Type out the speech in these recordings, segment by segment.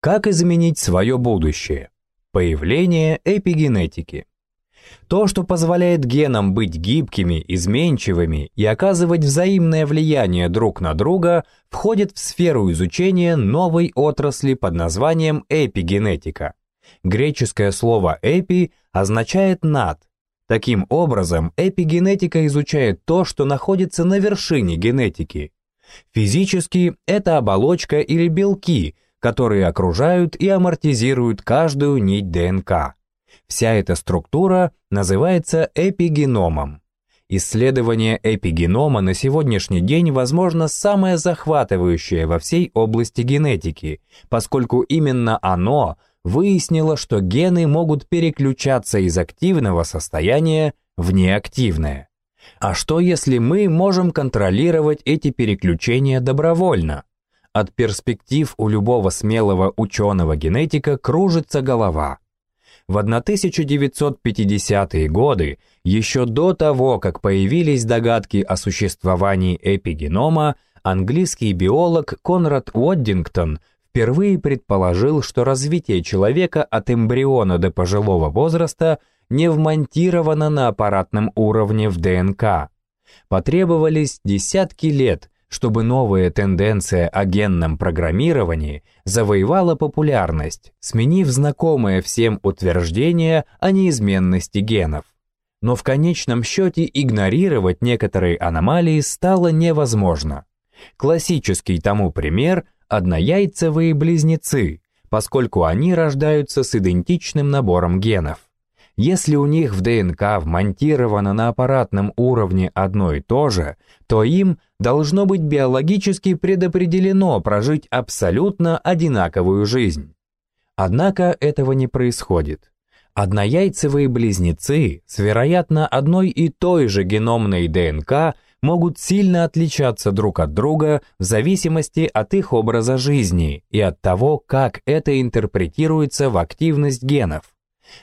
Как изменить свое будущее? Появление эпигенетики. То, что позволяет генам быть гибкими, изменчивыми и оказывать взаимное влияние друг на друга, входит в сферу изучения новой отрасли под названием эпигенетика. Греческое слово «эпи» означает «над». Таким образом, эпигенетика изучает то, что находится на вершине генетики. Физически это оболочка или белки, которые окружают и амортизируют каждую нить ДНК. Вся эта структура называется эпигеномом. Исследование эпигенома на сегодняшний день, возможно, самое захватывающее во всей области генетики, поскольку именно оно выяснило, что гены могут переключаться из активного состояния в неактивное. А что если мы можем контролировать эти переключения добровольно? От перспектив у любого смелого ученого-генетика кружится голова – в 1950-е годы, еще до того, как появились догадки о существовании эпигенома, английский биолог Конрад Уоддингтон впервые предположил, что развитие человека от эмбриона до пожилого возраста не вмонтировано на аппаратном уровне в ДНК. Потребовались десятки лет – чтобы новая тенденция о генном программировании завоевала популярность, сменив знакомое всем утверждение о неизменности генов. Но в конечном счете игнорировать некоторые аномалии стало невозможно. Классический тому пример – однояйцевые близнецы, поскольку они рождаются с идентичным набором генов. Если у них в ДНК вмонтировано на аппаратном уровне одно и то же, то им должно быть биологически предопределено прожить абсолютно одинаковую жизнь. Однако этого не происходит. Однояйцевые близнецы с, вероятно, одной и той же геномной ДНК могут сильно отличаться друг от друга в зависимости от их образа жизни и от того, как это интерпретируется в активность генов.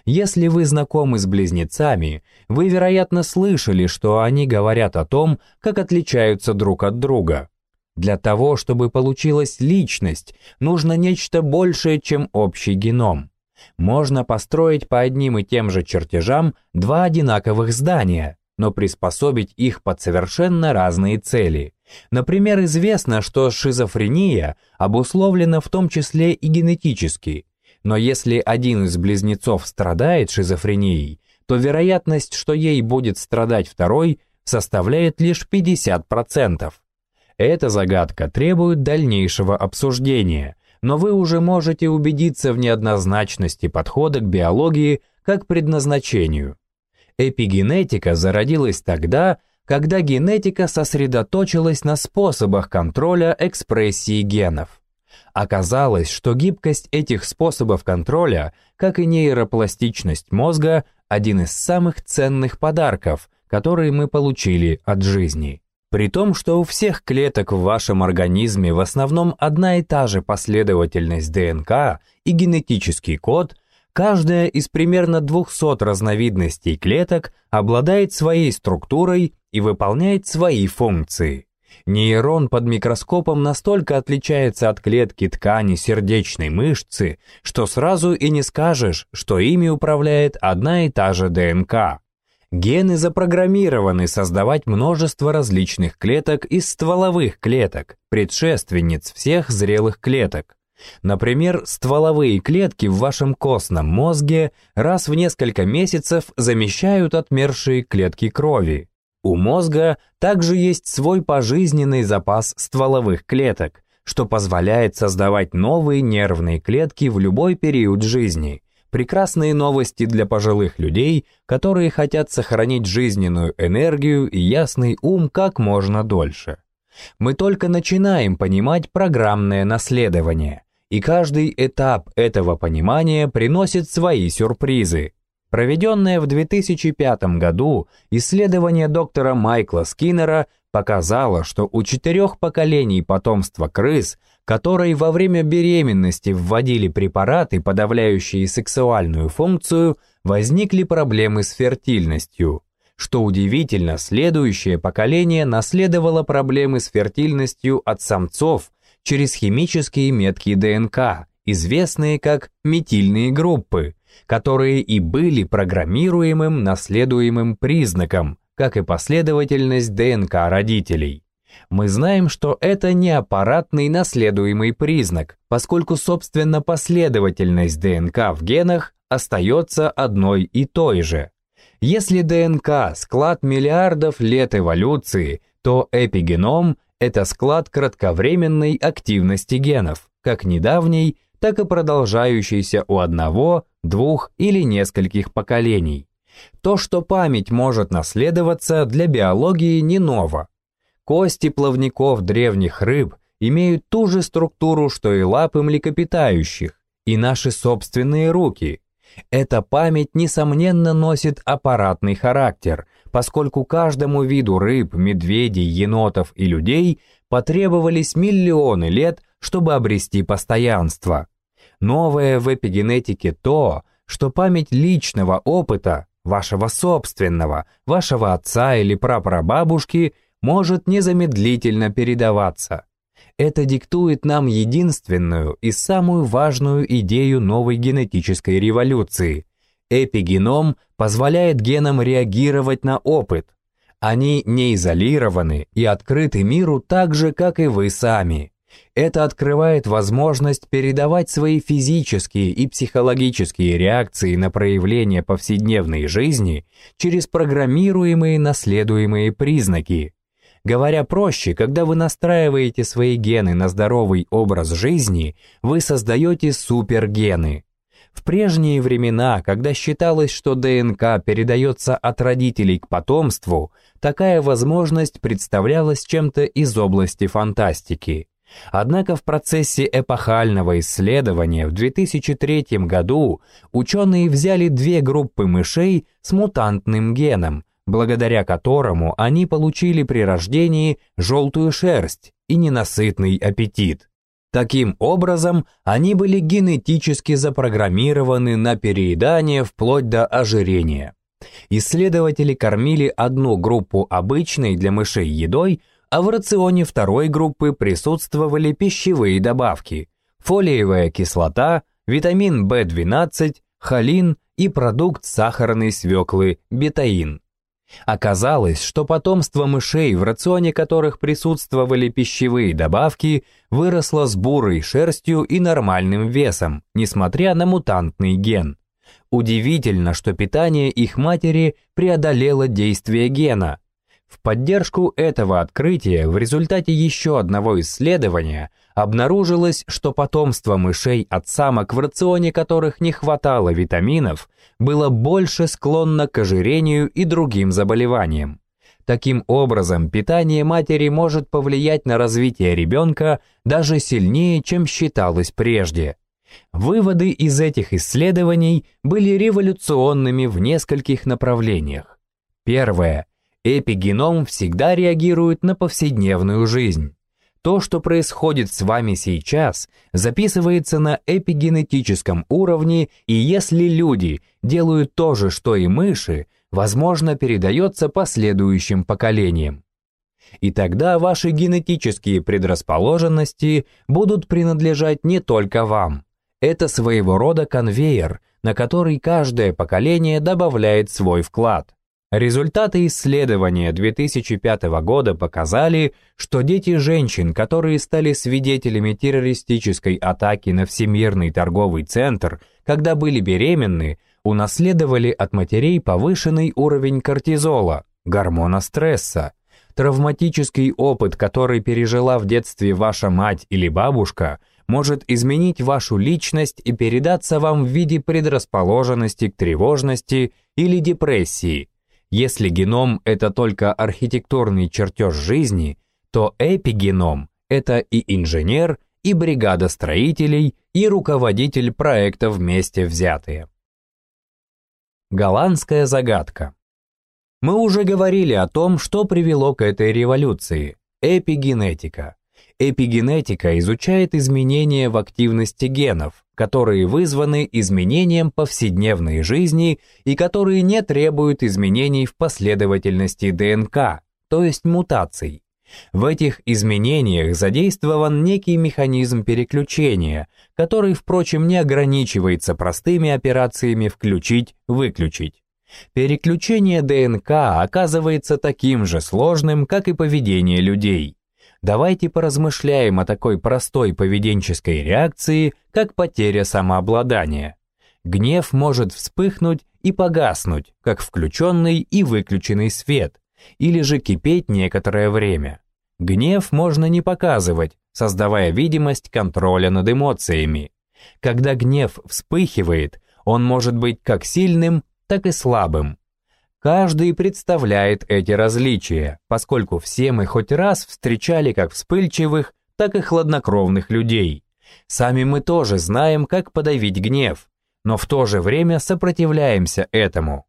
Если вы знакомы с близнецами, вы, вероятно, слышали, что они говорят о том, как отличаются друг от друга. Для того, чтобы получилась личность, нужно нечто большее, чем общий геном. Можно построить по одним и тем же чертежам два одинаковых здания, но приспособить их под совершенно разные цели. Например, известно, что шизофрения обусловлена в том числе и генетически – но если один из близнецов страдает шизофренией, то вероятность, что ей будет страдать второй, составляет лишь 50%. Эта загадка требует дальнейшего обсуждения, но вы уже можете убедиться в неоднозначности подхода к биологии как предназначению. Эпигенетика зародилась тогда, когда генетика сосредоточилась на способах контроля экспрессии генов. Оказалось, что гибкость этих способов контроля, как и нейропластичность мозга, один из самых ценных подарков, которые мы получили от жизни. При том, что у всех клеток в вашем организме в основном одна и та же последовательность ДНК и генетический код, каждая из примерно 200 разновидностей клеток обладает своей структурой и выполняет свои функции. Нейрон под микроскопом настолько отличается от клетки ткани сердечной мышцы, что сразу и не скажешь, что ими управляет одна и та же ДНК. Гены запрограммированы создавать множество различных клеток из стволовых клеток, предшественниц всех зрелых клеток. Например, стволовые клетки в вашем костном мозге раз в несколько месяцев замещают отмершие клетки крови. У мозга также есть свой пожизненный запас стволовых клеток, что позволяет создавать новые нервные клетки в любой период жизни. Прекрасные новости для пожилых людей, которые хотят сохранить жизненную энергию и ясный ум как можно дольше. Мы только начинаем понимать программное наследование, и каждый этап этого понимания приносит свои сюрпризы, Проведенное в 2005 году исследование доктора Майкла Скиннера показало, что у четырех поколений потомства крыс, которые во время беременности вводили препараты, подавляющие сексуальную функцию, возникли проблемы с фертильностью. Что удивительно, следующее поколение наследовало проблемы с фертильностью от самцов через химические метки ДНК известные как метильные группы, которые и были программируемым наследуемым признаком, как и последовательность ДНК родителей. Мы знаем, что это не аппаратный наследуемый признак, поскольку, собственно, последовательность ДНК в генах остается одной и той же. Если ДНК – склад миллиардов лет эволюции, то эпигеном – это склад кратковременной активности генов, как недавней, так и продолжающейся у одного, двух или нескольких поколений. То, что память может наследоваться, для биологии не ново. Кости плавников древних рыб имеют ту же структуру, что и лапы млекопитающих, и наши собственные руки. Эта память, несомненно, носит аппаратный характер, поскольку каждому виду рыб, медведей, енотов и людей потребовались миллионы лет, чтобы обрести постоянство. Новое в эпигенетике то, что память личного опыта, вашего собственного, вашего отца или прапрабабушки может незамедлительно передаваться. Это диктует нам единственную и самую важную идею новой генетической революции. Эпигеном позволяет генам реагировать на опыт. Они не изолированы и открыты миру так же, как и вы сами. Это открывает возможность передавать свои физические и психологические реакции на проявления повседневной жизни через программируемые наследуемые признаки, Говоря проще, когда вы настраиваете свои гены на здоровый образ жизни, вы создаете супергены. В прежние времена, когда считалось, что ДНК передается от родителей к потомству, такая возможность представлялась чем-то из области фантастики. Однако в процессе эпохального исследования в 2003 году ученые взяли две группы мышей с мутантным геном, благодаря которому они получили при рождении желтую шерсть и ненасытный аппетит. Таким образом, они были генетически запрограммированы на переедание вплоть до ожирения. Исследователи кормили одну группу обычной для мышей едой, а в рационе второй группы присутствовали пищевые добавки – фолиевая кислота, витамин В12, холин и продукт сахарной свеклы – бетаин. Оказалось, что потомство мышей, в рационе которых присутствовали пищевые добавки, выросло с бурой шерстью и нормальным весом, несмотря на мутантный ген. Удивительно, что питание их матери преодолело действие гена. В поддержку этого открытия в результате еще одного исследования обнаружилось, что потомство мышей от самок, в рационе которых не хватало витаминов, было больше склонно к ожирению и другим заболеваниям. Таким образом, питание матери может повлиять на развитие ребенка даже сильнее, чем считалось прежде. Выводы из этих исследований были революционными в нескольких направлениях. Первое. Эпигеном всегда реагирует на повседневную жизнь. То, что происходит с вами сейчас, записывается на эпигенетическом уровне, и если люди делают то же, что и мыши, возможно, передается последующим поколениям. И тогда ваши генетические предрасположенности будут принадлежать не только вам. Это своего рода конвейер, на который каждое поколение добавляет свой вклад. Результаты исследования 2005 года показали, что дети женщин, которые стали свидетелями террористической атаки на Всемирный торговый центр, когда были беременны, унаследовали от матерей повышенный уровень кортизола, гормона стресса. Травматический опыт, который пережила в детстве ваша мать или бабушка, может изменить вашу личность и передаться вам в виде предрасположенности к тревожности или депрессии – если геном — это только архитектурный чертеж жизни, то эпигеном — это и инженер, и бригада строителей, и руководитель проекта вместе взятые. Голландская загадка. Мы уже говорили о том, что привело к этой революции – эпигенетика. Эпигенетика изучает изменения в активности генов, которые вызваны изменением повседневной жизни и которые не требуют изменений в последовательности ДНК, то есть мутаций. В этих изменениях задействован некий механизм переключения, который, впрочем, не ограничивается простыми операциями «включить-выключить». Переключение ДНК оказывается таким же сложным, как и поведение людей. Давайте поразмышляем о такой простой поведенческой реакции, как потеря самообладания. Гнев может вспыхнуть и погаснуть, как включенный и выключенный свет, или же кипеть некоторое время. Гнев можно не показывать, создавая видимость контроля над эмоциями. Когда гнев вспыхивает, он может быть как сильным, так и слабым. Каждый представляет эти различия, поскольку все мы хоть раз встречали как вспыльчивых, так и хладнокровных людей. Сами мы тоже знаем, как подавить гнев, но в то же время сопротивляемся этому.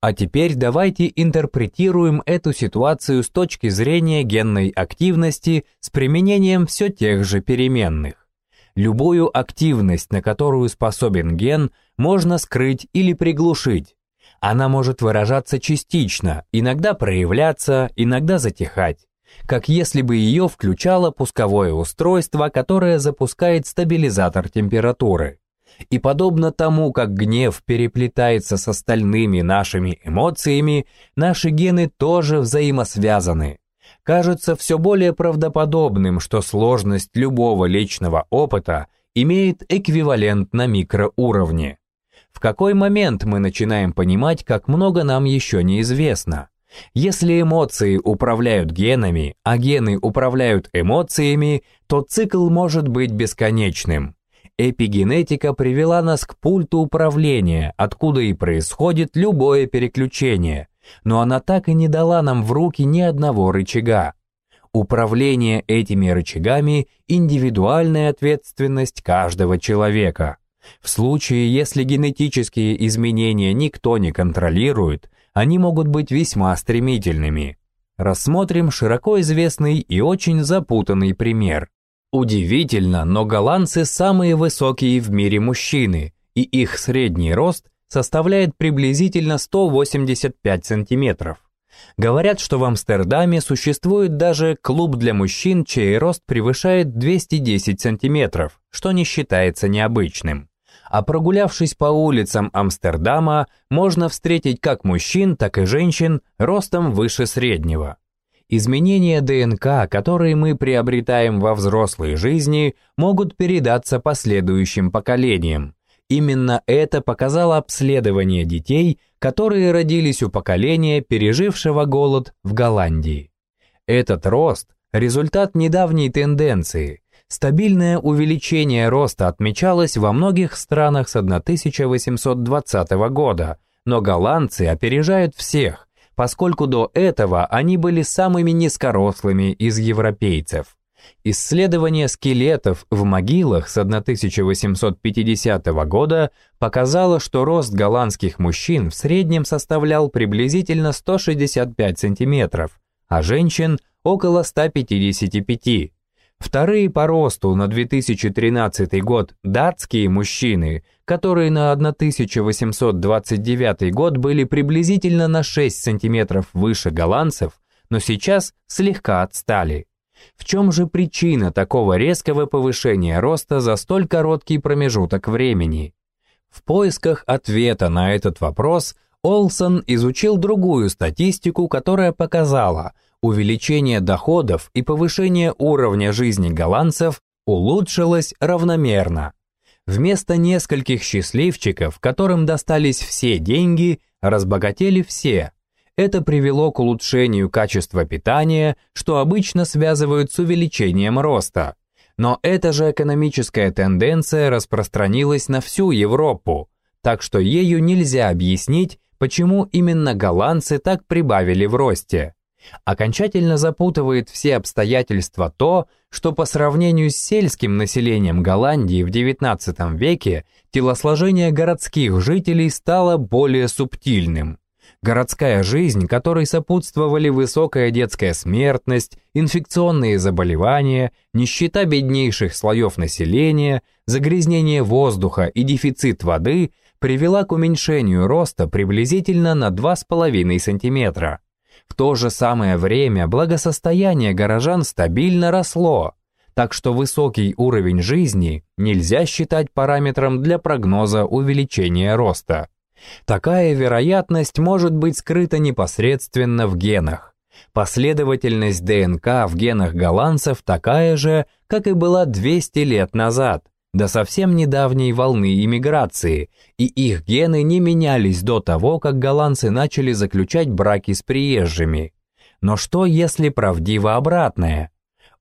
А теперь давайте интерпретируем эту ситуацию с точки зрения генной активности с применением все тех же переменных. Любую активность, на которую способен ген, можно скрыть или приглушить. Она может выражаться частично, иногда проявляться, иногда затихать, как если бы ее включало пусковое устройство, которое запускает стабилизатор температуры. И подобно тому, как гнев переплетается с остальными нашими эмоциями, наши гены тоже взаимосвязаны. Кажется все более правдоподобным, что сложность любого личного опыта имеет эквивалент на микроуровне. В какой момент мы начинаем понимать, как много нам еще неизвестно? Если эмоции управляют генами, а гены управляют эмоциями, то цикл может быть бесконечным. Эпигенетика привела нас к пульту управления, откуда и происходит любое переключение, но она так и не дала нам в руки ни одного рычага. Управление этими рычагами – индивидуальная ответственность каждого человека. В случае, если генетические изменения никто не контролирует, они могут быть весьма стремительными. Рассмотрим широко известный и очень запутанный пример. Удивительно, но голландцы самые высокие в мире мужчины, и их средний рост составляет приблизительно 185 сантиметров. Говорят, что в Амстердаме существует даже клуб для мужчин, чей рост превышает 210 сантиметров, что не считается необычным. А прогулявшись по улицам Амстердама, можно встретить как мужчин, так и женщин ростом выше среднего. Изменения ДНК, которые мы приобретаем во взрослой жизни, могут передаться последующим поколениям. Именно это показало обследование детей, которые родились у поколения, пережившего голод в Голландии. Этот рост – результат недавней тенденции. Стабильное увеличение роста отмечалось во многих странах с 1820 года, но голландцы опережают всех, поскольку до этого они были самыми низкорослыми из европейцев. Исследование скелетов в могилах с 1850 года показало, что рост голландских мужчин в среднем составлял приблизительно 165 сантиметров, а женщин – около 155. Вторые по росту на 2013 год датские мужчины, которые на 1829 год были приблизительно на 6 сантиметров выше голландцев, но сейчас слегка отстали. В чем же причина такого резкого повышения роста за столь короткий промежуток времени? В поисках ответа на этот вопрос Олсон изучил другую статистику, которая показала, увеличение доходов и повышение уровня жизни голландцев улучшилось равномерно. Вместо нескольких счастливчиков, которым достались все деньги, разбогатели все. Это привело к улучшению качества питания, что обычно связывают с увеличением роста. Но эта же экономическая тенденция распространилась на всю Европу, так что ею нельзя объяснить, почему именно голландцы так прибавили в росте. Окончательно запутывает все обстоятельства то, что по сравнению с сельским населением Голландии в XIX веке телосложение городских жителей стало более субтильным. Городская жизнь, которой сопутствовали высокая детская смертность, инфекционные заболевания, нищета беднейших слоев населения, загрязнение воздуха и дефицит воды, привела к уменьшению роста приблизительно на 2,5 см. В то же самое время благосостояние горожан стабильно росло, так что высокий уровень жизни нельзя считать параметром для прогноза увеличения роста. Такая вероятность может быть скрыта непосредственно в генах. Последовательность ДНК в генах голландцев такая же, как и была 200 лет назад, до совсем недавней волны иммиграции, и их гены не менялись до того, как голландцы начали заключать браки с приезжими. Но что, если правдиво обратное?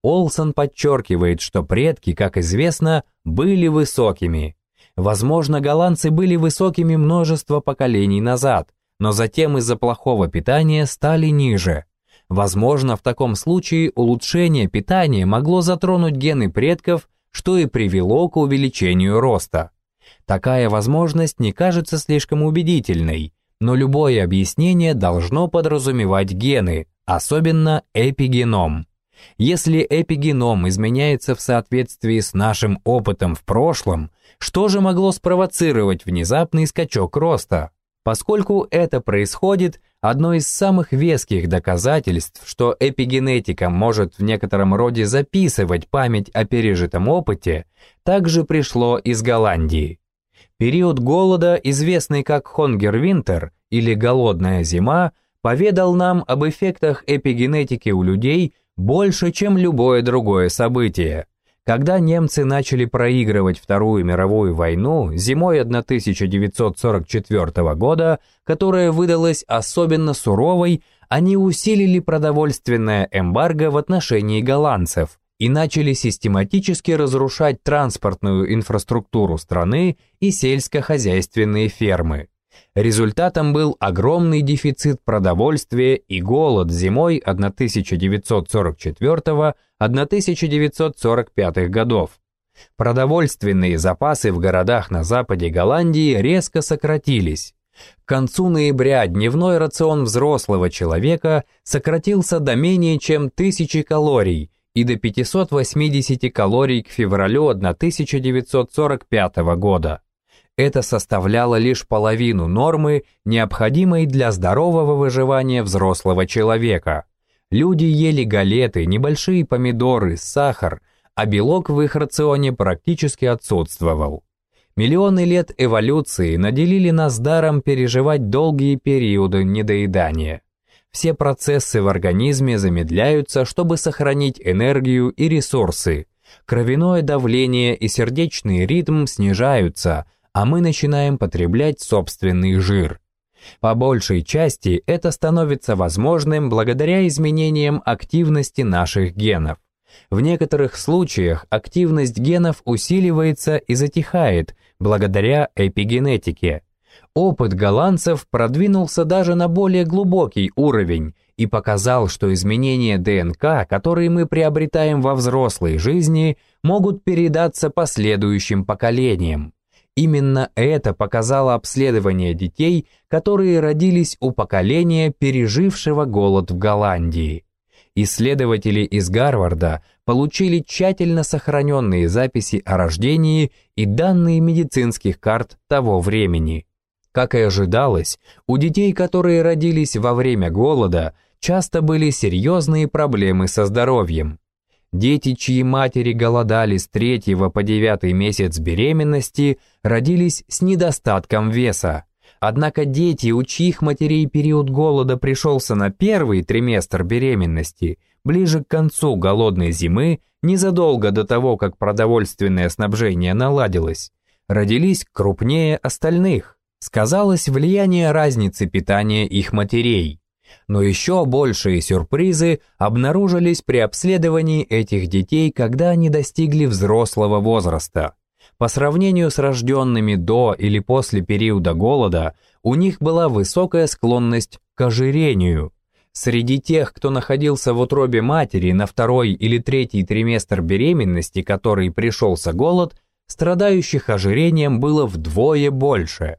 Олсон подчеркивает, что предки, как известно, были высокими. Возможно, голландцы были высокими множество поколений назад, но затем из-за плохого питания стали ниже. Возможно, в таком случае улучшение питания могло затронуть гены предков, что и привело к увеличению роста. Такая возможность не кажется слишком убедительной, но любое объяснение должно подразумевать гены, особенно эпигеном. Если эпигеном изменяется в соответствии с нашим опытом в прошлом, что же могло спровоцировать внезапный скачок роста? Поскольку это происходит, одно из самых веских доказательств, что эпигенетика может в некотором роде записывать память о пережитом опыте, также пришло из Голландии. Период голода, известный как Хонгер-Винтер или голодная зима, поведал нам об эффектах эпигенетики у людей больше, чем любое другое событие. Когда немцы начали проигрывать Вторую мировую войну зимой 1944 года, которая выдалась особенно суровой, они усилили продовольственное эмбарго в отношении голландцев и начали систематически разрушать транспортную инфраструктуру страны и сельскохозяйственные фермы. Результатом был огромный дефицит продовольствия и голод зимой 1944-1945 годов. Продовольственные запасы в городах на западе Голландии резко сократились. К концу ноября дневной рацион взрослого человека сократился до менее чем 1000 калорий и до 580 калорий к февралю 1945 года. Это составляло лишь половину нормы, необходимой для здорового выживания взрослого человека. Люди ели галеты, небольшие помидоры, сахар, а белок в их рационе практически отсутствовал. Миллионы лет эволюции наделили нас даром переживать долгие периоды недоедания. Все процессы в организме замедляются, чтобы сохранить энергию и ресурсы. Кровяное давление и сердечный ритм снижаются, а мы начинаем потреблять собственный жир. По большей части это становится возможным благодаря изменениям активности наших генов. В некоторых случаях активность генов усиливается и затихает благодаря эпигенетике. Опыт голландцев продвинулся даже на более глубокий уровень и показал, что изменения ДНК, которые мы приобретаем во взрослой жизни, могут передаться последующим поколениям. Именно это показало обследование детей, которые родились у поколения, пережившего голод в Голландии. Исследователи из Гарварда получили тщательно сохраненные записи о рождении и данные медицинских карт того времени. Как и ожидалось, у детей, которые родились во время голода, часто были серьезные проблемы со здоровьем. Дети, чьи матери голодали с третьего по девятый месяц беременности, родились с недостатком веса. Однако дети, у чьих матерей период голода пришелся на первый триместр беременности, ближе к концу голодной зимы, незадолго до того, как продовольственное снабжение наладилось, родились крупнее остальных. Сказалось влияние разницы питания их матерей. Но еще большие сюрпризы обнаружились при обследовании этих детей, когда они достигли взрослого возраста. По сравнению с рожденными до или после периода голода, у них была высокая склонность к ожирению. Среди тех, кто находился в утробе матери на второй или третий триместр беременности, который пришелся голод, страдающих ожирением было вдвое больше.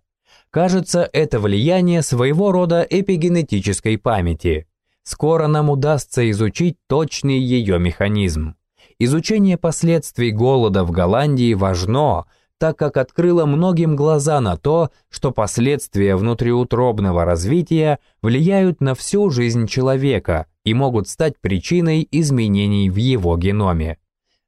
Кажется, это влияние своего рода эпигенетической памяти. Скоро нам удастся изучить точный ее механизм. Изучение последствий голода в Голландии важно, так как открыла многим глаза на то, что последствия внутриутробного развития влияют на всю жизнь человека и могут стать причиной изменений в его геноме.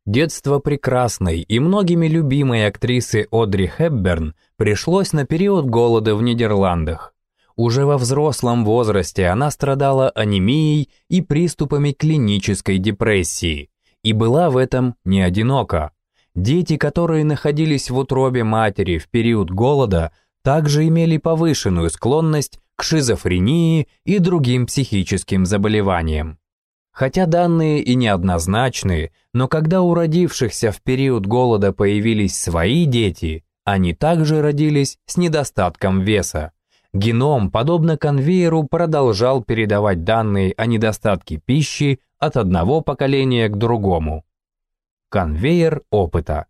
Детство прекрасной и многими любимой актрисы Одри Хепберн пришлось на период голода в Нидерландах. Уже во взрослом возрасте она страдала анемией и приступами клинической депрессии, и была в этом не одинока. Дети, которые находились в утробе матери в период голода, также имели повышенную склонность к шизофрении и другим психическим заболеваниям. Хотя данные и неоднозначные, но когда у родившихся в период голода появились свои дети, они также родились с недостатком веса. Геном, подобно конвейеру, продолжал передавать данные о недостатке пищи от одного поколения к другому. Конвейер опыта.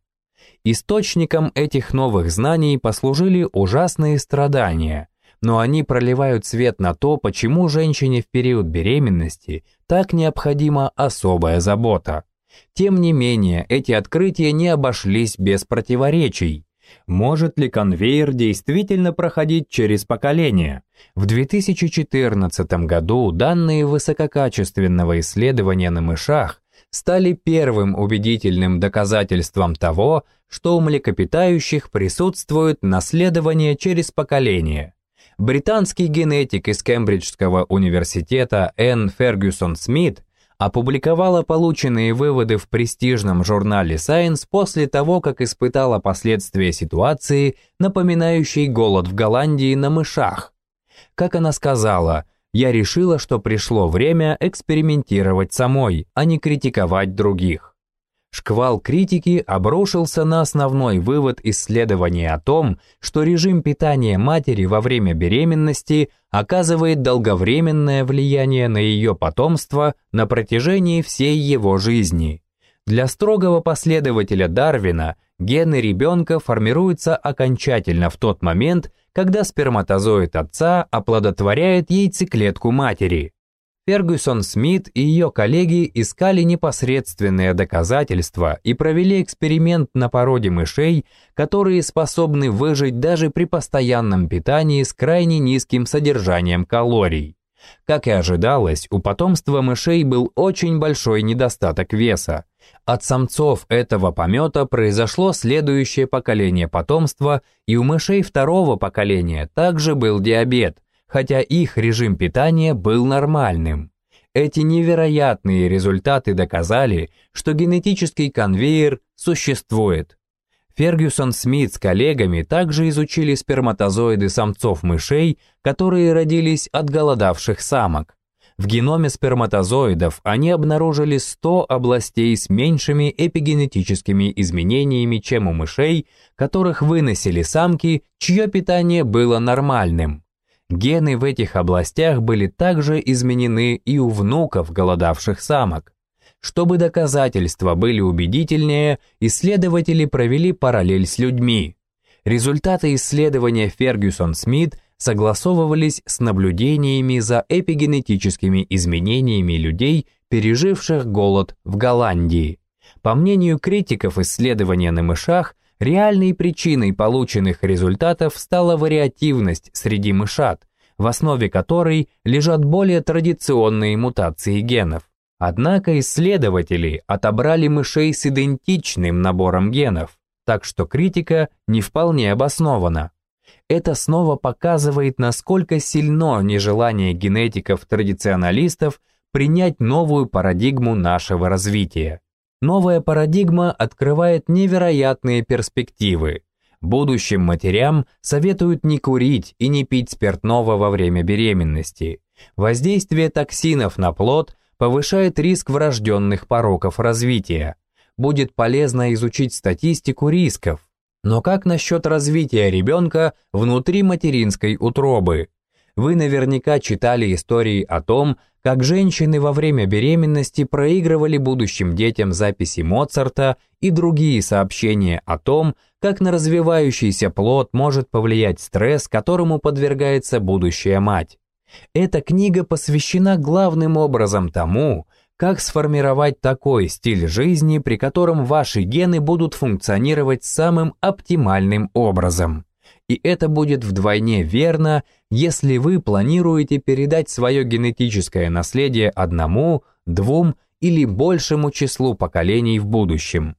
Источником этих новых знаний послужили ужасные страдания, но они проливают свет на то, почему женщине в период беременности так необходима особая забота. Тем не менее, эти открытия не обошлись без противоречий. Может ли конвейер действительно проходить через поколения? В 2014 году данные высококачественного исследования на мышах стали первым убедительным доказательством того, что у млекопитающих присутствует наследование через поколение. Британский генетик из Кембриджского университета Энн Фергюсон Смит опубликовала полученные выводы в престижном журнале Science после того, как испытала последствия ситуации, напоминающей голод в Голландии на мышах. Как она сказала, я решила, что пришло время экспериментировать самой, а не критиковать других. Шквал критики обрушился на основной вывод исследования о том, что режим питания матери во время беременности оказывает долговременное влияние на ее потомство на протяжении всей его жизни. Для строгого последователя Дарвина гены ребенка формируются окончательно в тот момент, когда сперматозоид отца оплодотворяет яйцеклетку матери. Фергюсон Смит и ее коллеги искали непосредственные доказательства и провели эксперимент на породе мышей, которые способны выжить даже при постоянном питании с крайне низким содержанием калорий. Как и ожидалось, у потомства мышей был очень большой недостаток веса. От самцов этого помета произошло следующее поколение потомства, и у мышей второго поколения также был диабет, хотя их режим питания был нормальным. Эти невероятные результаты доказали, что генетический конвейер существует. Фергюсон Смит с коллегами также изучили сперматозоиды самцов мышей, которые родились от голодавших самок. В геноме сперматозоидов они обнаружили 100 областей с меньшими эпигенетическими изменениями, чем у мышей, которых выносили самки, чье питание было нормальным. Гены в этих областях были также изменены и у внуков голодавших самок. Чтобы доказательства были убедительнее, исследователи провели параллель с людьми. Результаты исследования Фергюсон-Смит согласовывались с наблюдениями за эпигенетическими изменениями людей, переживших голод в Голландии. По мнению критиков исследования на мышах, реальной причиной полученных результатов стала вариативность среди мышат, в основе которой лежат более традиционные мутации генов. Однако исследователи отобрали мышей с идентичным набором генов, так что критика не вполне обоснована. Это снова показывает, насколько сильно нежелание генетиков-традиционалистов принять новую парадигму нашего развития. Новая парадигма открывает невероятные перспективы. Будущим матерям советуют не курить и не пить спиртного во время беременности. Воздействие токсинов на плод повышает риск врожденных пороков развития. Будет полезно изучить статистику рисков, но как насчет развития ребенка внутри материнской утробы? Вы наверняка читали истории о том, как женщины во время беременности проигрывали будущим детям записи Моцарта и другие сообщения о том, как на развивающийся плод может повлиять стресс, которому подвергается будущая мать. Эта книга посвящена главным образом тому, как сформировать такой стиль жизни, при котором ваши гены будут функционировать самым оптимальным образом. И это будет вдвойне верно, если вы планируете передать свое генетическое наследие одному, двум или большему числу поколений в будущем.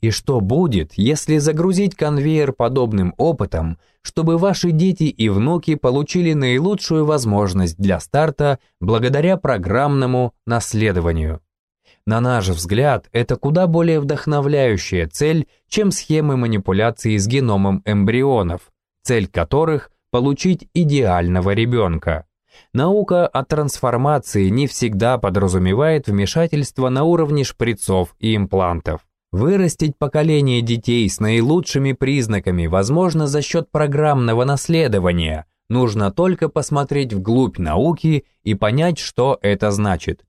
И что будет, если загрузить конвейер подобным опытом, чтобы ваши дети и внуки получили наилучшую возможность для старта благодаря программному наследованию? На наш взгляд, это куда более вдохновляющая цель, чем схемы манипуляции с геномом эмбрионов, цель которых – получить идеального ребенка. Наука о трансформации не всегда подразумевает вмешательство на уровне шприцов и имплантов. Вырастить поколение детей с наилучшими признаками возможно за счет программного наследования. Нужно только посмотреть вглубь науки и понять, что это значит.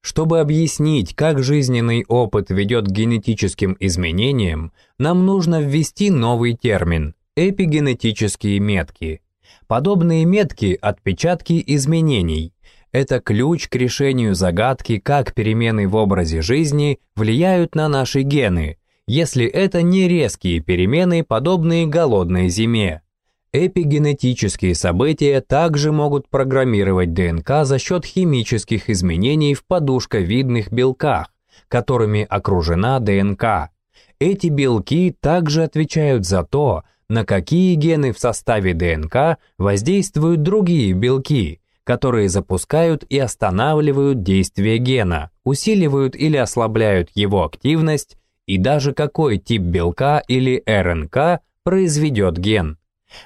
Чтобы объяснить, как жизненный опыт ведет к генетическим изменениям, нам нужно ввести новый термин – эпигенетические метки. Подобные метки – отпечатки изменений – это ключ к решению загадки, как перемены в образе жизни влияют на наши гены, если это не резкие перемены, подобные голодной зиме. Эпигенетические события также могут программировать ДНК за счет химических изменений в подушковидных белках, которыми окружена ДНК. Эти белки также отвечают за то, на какие гены в составе ДНК воздействуют другие белки, которые запускают и останавливают действие гена, усиливают или ослабляют его активность и даже какой тип белка или РНК произведет ген.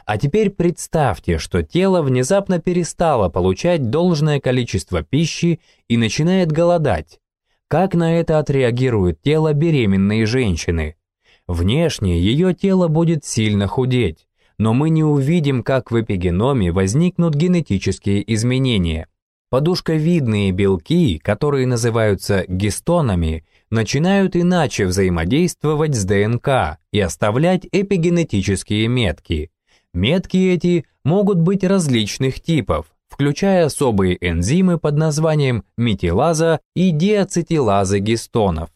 А теперь представьте, что тело внезапно перестало получать должное количество пищи и начинает голодать. Как на это отреагирует тело беременной женщины? Внешне ее тело будет сильно худеть, но мы не увидим, как в эпигеноме возникнут генетические изменения. Подушковидные белки, которые называются гистонами, начинают иначе взаимодействовать с ДНК и оставлять эпигенетические метки. Метки эти могут быть различных типов, включая особые энзимы под названием метилаза и диацетилаза гистонов.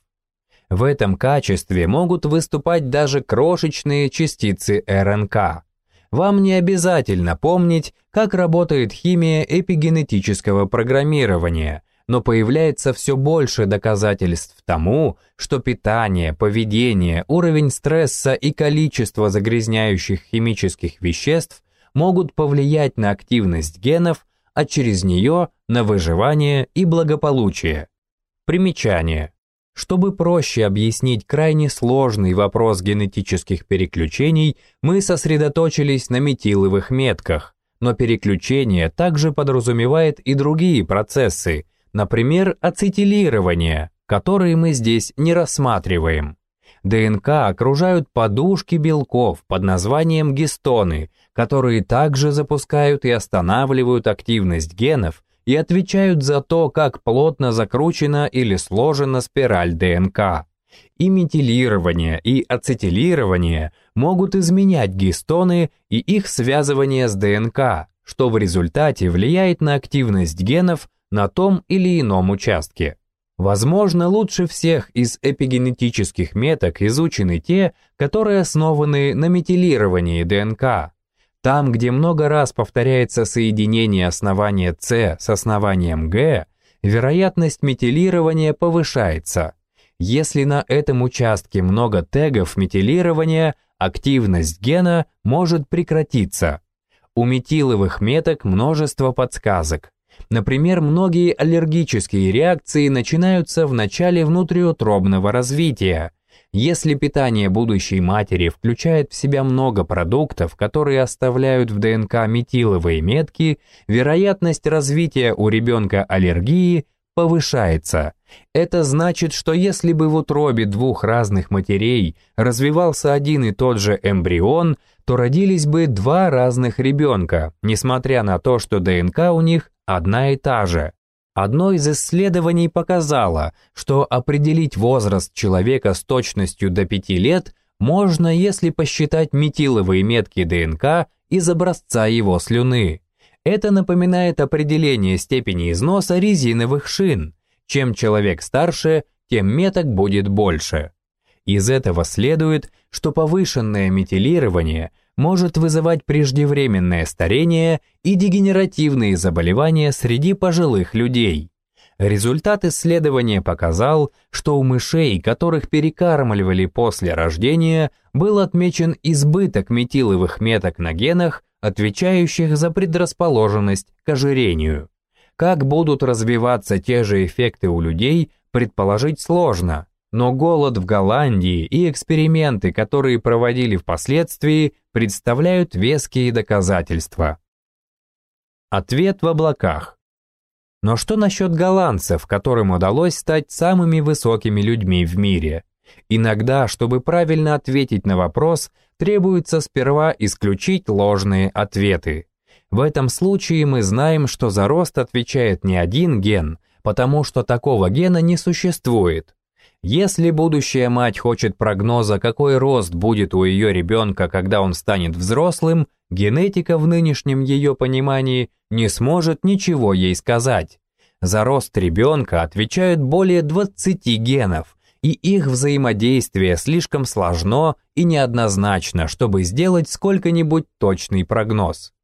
В этом качестве могут выступать даже крошечные частицы РНК вам не обязательно помнить, как работает химия эпигенетического программирования, но появляется все больше доказательств тому, что питание, поведение, уровень стресса и количество загрязняющих химических веществ могут повлиять на активность генов, а через нее на выживание и благополучие. Примечание. Чтобы проще объяснить крайне сложный вопрос генетических переключений, мы сосредоточились на метиловых метках, но переключение также подразумевает и другие процессы, например, ацетилирование, которые мы здесь не рассматриваем. ДНК окружают подушки белков под названием гистоны, которые также запускают и останавливают активность генов, и отвечают за то, как плотно закручена или сложена спираль ДНК. И метилирование, и ацетилирование могут изменять гистоны и их связывание с ДНК, что в результате влияет на активность генов на том или ином участке. Возможно, лучше всех из эпигенетических меток изучены те, которые основаны на метилировании ДНК, там, где много раз повторяется соединение основания С с основанием Г, вероятность метилирования повышается. Если на этом участке много тегов метилирования, активность гена может прекратиться. У метиловых меток множество подсказок. Например, многие аллергические реакции начинаются в начале внутриутробного развития, если питание будущей матери включает в себя много продуктов, которые оставляют в ДНК метиловые метки, вероятность развития у ребенка аллергии повышается. Это значит, что если бы в утробе двух разных матерей развивался один и тот же эмбрион, то родились бы два разных ребенка, несмотря на то, что ДНК у них одна и та же. Одно из исследований показало, что определить возраст человека с точностью до 5 лет можно, если посчитать метиловые метки ДНК из образца его слюны. Это напоминает определение степени износа резиновых шин. Чем человек старше, тем меток будет больше. Из этого следует, что повышенное метилирование может вызывать преждевременное старение и дегенеративные заболевания среди пожилых людей. Результат исследования показал, что у мышей, которых перекармливали после рождения, был отмечен избыток метиловых меток на генах, отвечающих за предрасположенность к ожирению. Как будут развиваться те же эффекты у людей, предположить сложно, но голод в Голландии и эксперименты, которые проводили впоследствии, представляют веские доказательства. Ответ в облаках. Но что насчет голландцев, которым удалось стать самыми высокими людьми в мире? Иногда, чтобы правильно ответить на вопрос, требуется сперва исключить ложные ответы. В этом случае мы знаем, что за рост отвечает не один ген, потому что такого гена не существует. Если будущая мать хочет прогноза, какой рост будет у ее ребенка, когда он станет взрослым, генетика в нынешнем ее понимании не сможет ничего ей сказать. За рост ребенка отвечают более 20 генов, и их взаимодействие слишком сложно и неоднозначно, чтобы сделать сколько-нибудь точный прогноз.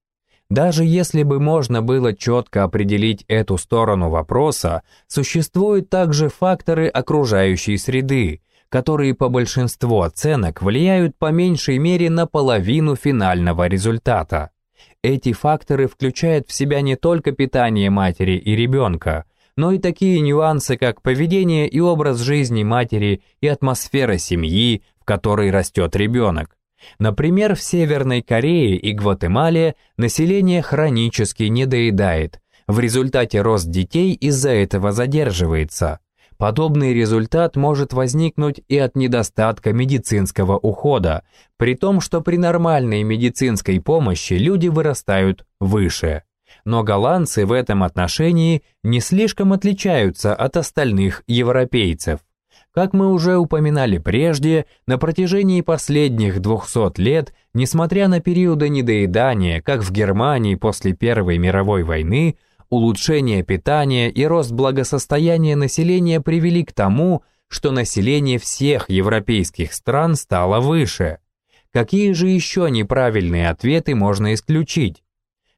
Даже если бы можно было четко определить эту сторону вопроса, существуют также факторы окружающей среды, которые по большинству оценок влияют по меньшей мере на половину финального результата. Эти факторы включают в себя не только питание матери и ребенка, но и такие нюансы, как поведение и образ жизни матери и атмосфера семьи, в которой растет ребенок. Например, в Северной Корее и Гватемале население хронически недоедает. В результате рост детей из-за этого задерживается. Подобный результат может возникнуть и от недостатка медицинского ухода, при том, что при нормальной медицинской помощи люди вырастают выше. Но голландцы в этом отношении не слишком отличаются от остальных европейцев. Как мы уже упоминали прежде, на протяжении последних 200 лет, несмотря на периоды недоедания, как в Германии после Первой мировой войны, улучшение питания и рост благосостояния населения привели к тому, что население всех европейских стран стало выше. Какие же еще неправильные ответы можно исключить?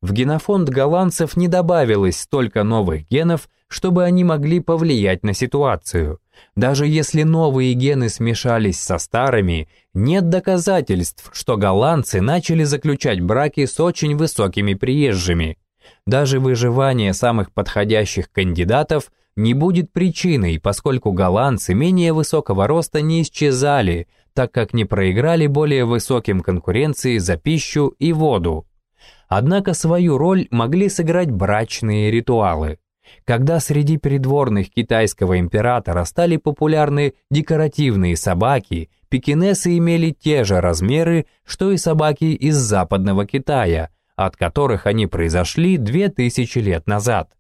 В генофонд голландцев не добавилось столько новых генов, чтобы они могли повлиять на ситуацию. Даже если новые гены смешались со старыми, нет доказательств, что голландцы начали заключать браки с очень высокими приезжими. Даже выживание самых подходящих кандидатов не будет причиной, поскольку голландцы менее высокого роста не исчезали, так как не проиграли более высоким конкуренции за пищу и воду. Однако свою роль могли сыграть брачные ритуалы. Когда среди придворных китайского императора стали популярны декоративные собаки, пекинесы имели те же размеры, что и собаки из западного Китая, от которых они произошли 2000 лет назад.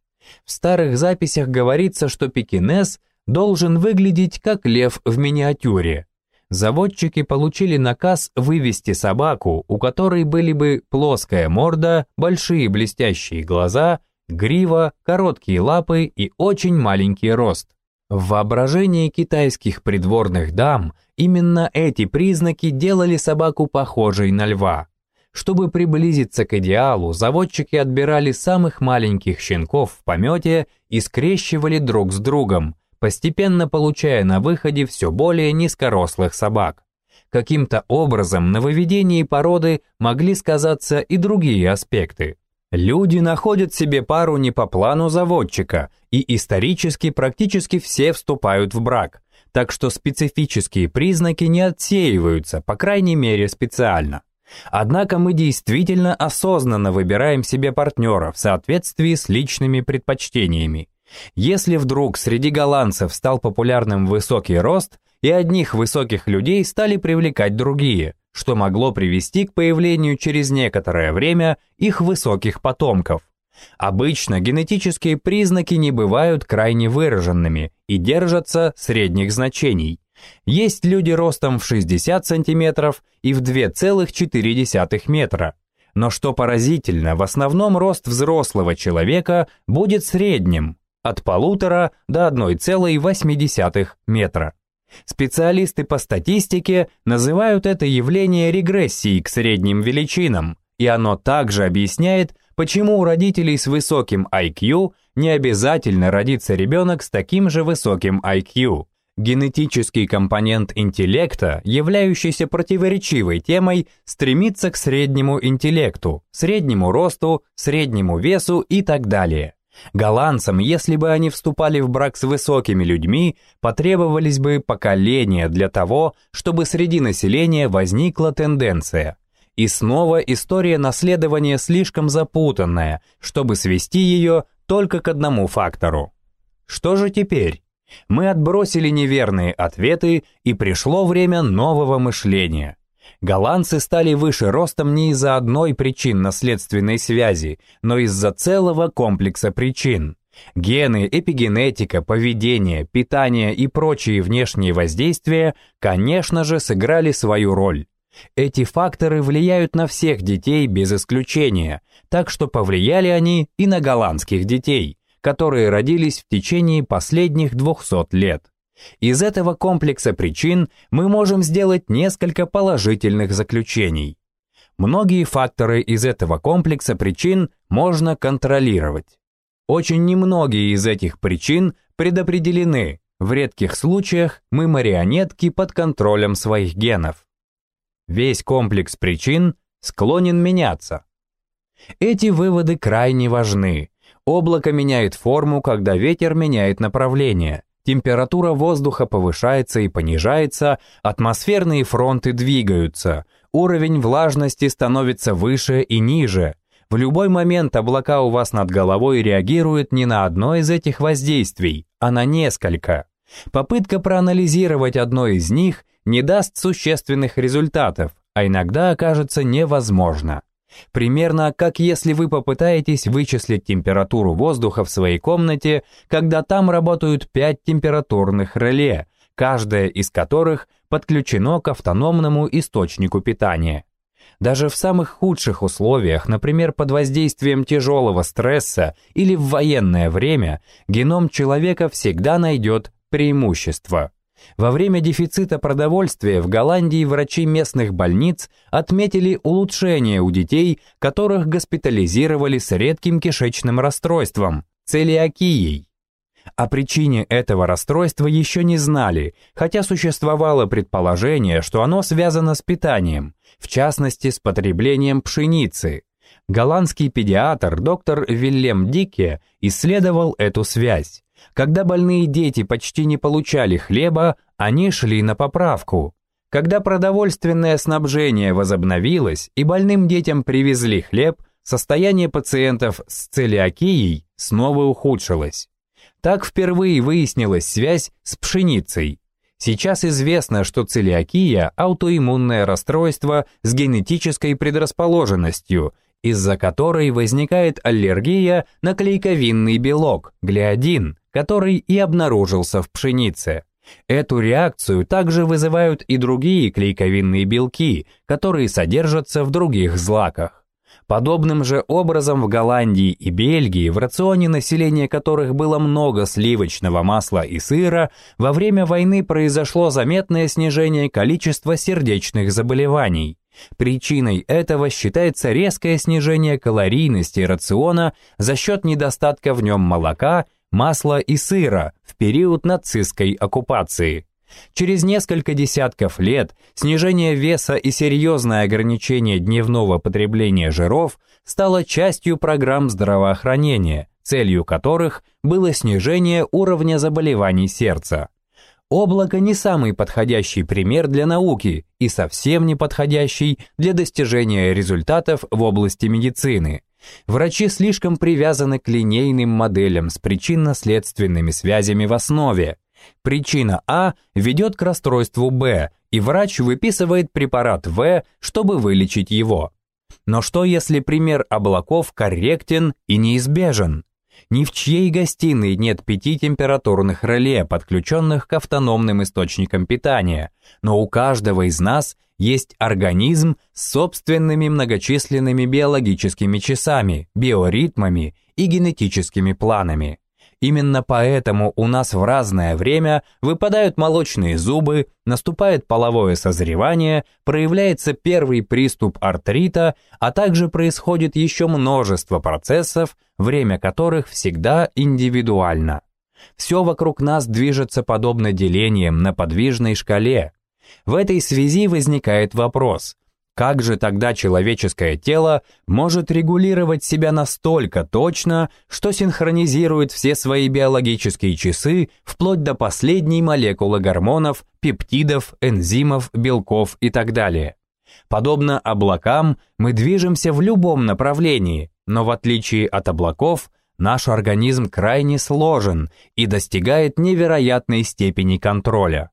В старых записях говорится, что пекинес должен выглядеть как лев в миниатюре. Заводчики получили наказ вывести собаку, у которой были бы плоская морда, большие блестящие глаза грива, короткие лапы и очень маленький рост. В воображении китайских придворных дам именно эти признаки делали собаку похожей на льва. Чтобы приблизиться к идеалу, заводчики отбирали самых маленьких щенков в помете и скрещивали друг с другом, постепенно получая на выходе все более низкорослых собак. Каким-то образом на выведении породы могли сказаться и другие аспекты. Люди находят себе пару не по плану заводчика, и исторически практически все вступают в брак, так что специфические признаки не отсеиваются, по крайней мере специально. Однако мы действительно осознанно выбираем себе партнера в соответствии с личными предпочтениями. Если вдруг среди голландцев стал популярным высокий рост, и одних высоких людей стали привлекать другие – что могло привести к появлению через некоторое время их высоких потомков. Обычно генетические признаки не бывают крайне выраженными и держатся средних значений. Есть люди ростом в 60 см и в 2,4 метра. Но что поразительно, в основном рост взрослого человека будет средним, от полутора до 1,8 метра. Специалисты по статистике называют это явление регрессией к средним величинам, и оно также объясняет, почему у родителей с высоким IQ не обязательно родится ребенок с таким же высоким IQ. Генетический компонент интеллекта, являющийся противоречивой темой, стремится к среднему интеллекту, среднему росту, среднему весу и так далее. Голландцам, если бы они вступали в брак с высокими людьми, потребовались бы поколения для того, чтобы среди населения возникла тенденция. И снова история наследования слишком запутанная, чтобы свести ее только к одному фактору. Что же теперь? Мы отбросили неверные ответы, и пришло время нового мышления. Голландцы стали выше ростом не из-за одной причин наследственной связи, но из-за целого комплекса причин. Гены, эпигенетика, поведение, питание и прочие внешние воздействия, конечно же, сыграли свою роль. Эти факторы влияют на всех детей без исключения, так что повлияли они и на голландских детей, которые родились в течение последних 200 лет. Из этого комплекса причин мы можем сделать несколько положительных заключений. Многие факторы из этого комплекса причин можно контролировать. Очень немногие из этих причин предопределены, в редких случаях мы марионетки под контролем своих генов. Весь комплекс причин склонен меняться. Эти выводы крайне важны. Облако меняет форму, когда ветер меняет направление. Температура воздуха повышается и понижается, атмосферные фронты двигаются, уровень влажности становится выше и ниже. В любой момент облака у вас над головой реагируют не на одно из этих воздействий, а на несколько. Попытка проанализировать одно из них не даст существенных результатов, а иногда окажется невозможно. Примерно как если вы попытаетесь вычислить температуру воздуха в своей комнате, когда там работают пять температурных реле, каждое из которых подключено к автономному источнику питания. Даже в самых худших условиях, например, под воздействием тяжелого стресса или в военное время, геном человека всегда найдет преимущество. Во время дефицита продовольствия в Голландии врачи местных больниц отметили улучшение у детей, которых госпитализировали с редким кишечным расстройством – целиакией. О причине этого расстройства еще не знали, хотя существовало предположение, что оно связано с питанием, в частности с потреблением пшеницы. Голландский педиатр доктор Вильям Дике исследовал эту связь. Когда больные дети почти не получали хлеба, они шли на поправку. Когда продовольственное снабжение возобновилось и больным детям привезли хлеб, состояние пациентов с целиакией снова ухудшилось. Так впервые выяснилась связь с пшеницей. Сейчас известно, что целиакия – аутоиммунное расстройство с генетической предрасположенностью – из-за которой возникает аллергия на клейковинный белок, глиадин, который и обнаружился в пшенице. Эту реакцию также вызывают и другие клейковинные белки, которые содержатся в других злаках. Подобным же образом в Голландии и Бельгии, в рационе населения которых было много сливочного масла и сыра, во время войны произошло заметное снижение количества сердечных заболеваний. Причиной этого считается резкое снижение калорийности рациона за счет недостатка в нем молока, масла и сыра в период нацистской оккупации. Через несколько десятков лет снижение веса и серьезное ограничение дневного потребления жиров стало частью программ здравоохранения, целью которых было снижение уровня заболеваний сердца. Облако не самый подходящий пример для науки и совсем не подходящий для достижения результатов в области медицины. Врачи слишком привязаны к линейным моделям с причинно-следственными связями в основе. Причина А ведет к расстройству Б, и врач выписывает препарат В, чтобы вылечить его. Но что если пример облаков корректен и неизбежен? Ни в чьей гостиной нет пяти температурных реле, подключенных к автономным источникам питания, но у каждого из нас есть организм с собственными многочисленными биологическими часами, биоритмами и генетическими планами. Именно поэтому у нас в разное время выпадают молочные зубы, наступает половое созревание, проявляется первый приступ артрита, а также происходит еще множество процессов, время которых всегда индивидуально. Все вокруг нас движется подобно делениям на подвижной шкале. В этой связи возникает вопрос – как же тогда человеческое тело может регулировать себя настолько точно, что синхронизирует все свои биологические часы вплоть до последней молекулы гормонов, пептидов, энзимов, белков и так далее? Подобно облакам, мы движемся в любом направлении, но в отличие от облаков, наш организм крайне сложен и достигает невероятной степени контроля.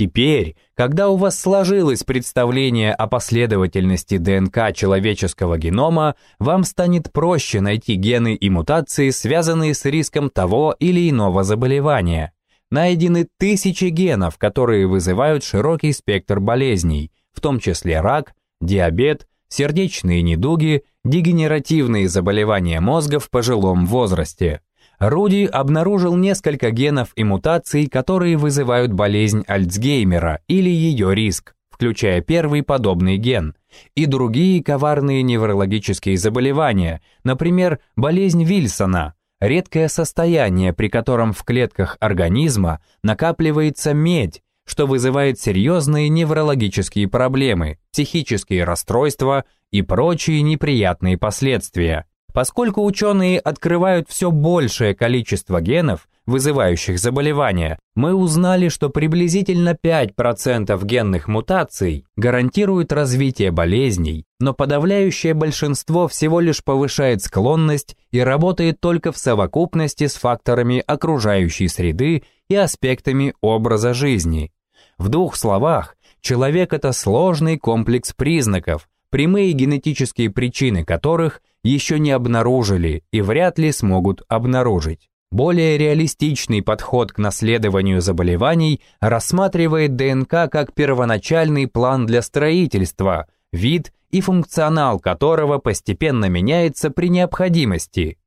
Теперь, когда у вас сложилось представление о последовательности ДНК человеческого генома, вам станет проще найти гены и мутации, связанные с риском того или иного заболевания. Найдены тысячи генов, которые вызывают широкий спектр болезней, в том числе рак, диабет, сердечные недуги, дегенеративные заболевания мозга в пожилом возрасте. Руди обнаружил несколько генов и мутаций, которые вызывают болезнь Альцгеймера или ее риск, включая первый подобный ген, и другие коварные неврологические заболевания, например, болезнь Вильсона, редкое состояние, при котором в клетках организма накапливается медь, что вызывает серьезные неврологические проблемы, психические расстройства и прочие неприятные последствия. Поскольку ученые открывают все большее количество генов, вызывающих заболевания, мы узнали, что приблизительно 5% генных мутаций гарантируют развитие болезней, но подавляющее большинство всего лишь повышает склонность и работает только в совокупности с факторами окружающей среды и аспектами образа жизни. В двух словах, человек – это сложный комплекс признаков, прямые генетические причины которых еще не обнаружили и вряд ли смогут обнаружить. Более реалистичный подход к наследованию заболеваний рассматривает ДНК как первоначальный план для строительства, вид и функционал которого постепенно меняется при необходимости.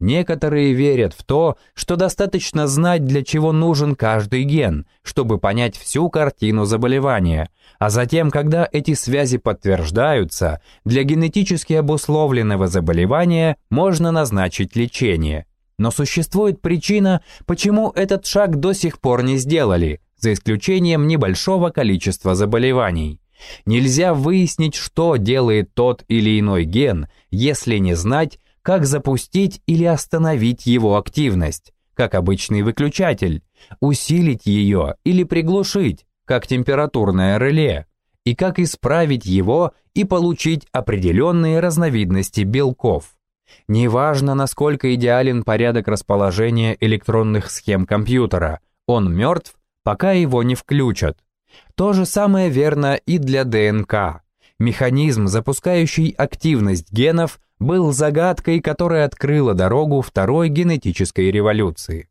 Некоторые верят в то, что достаточно знать, для чего нужен каждый ген, чтобы понять всю картину заболевания, а затем, когда эти связи подтверждаются, для генетически обусловленного заболевания можно назначить лечение. Но существует причина, почему этот шаг до сих пор не сделали, за исключением небольшого количества заболеваний. Нельзя выяснить, что делает тот или иной ген, если не знать, как запустить или остановить его активность, как обычный выключатель, усилить ее или приглушить, как температурное реле, и как исправить его и получить определенные разновидности белков. Неважно, насколько идеален порядок расположения электронных схем компьютера, он мертв, пока его не включат. То же самое верно и для ДНК. Механизм, запускающий активность генов, был загадкой, которая открыла дорогу второй генетической революции.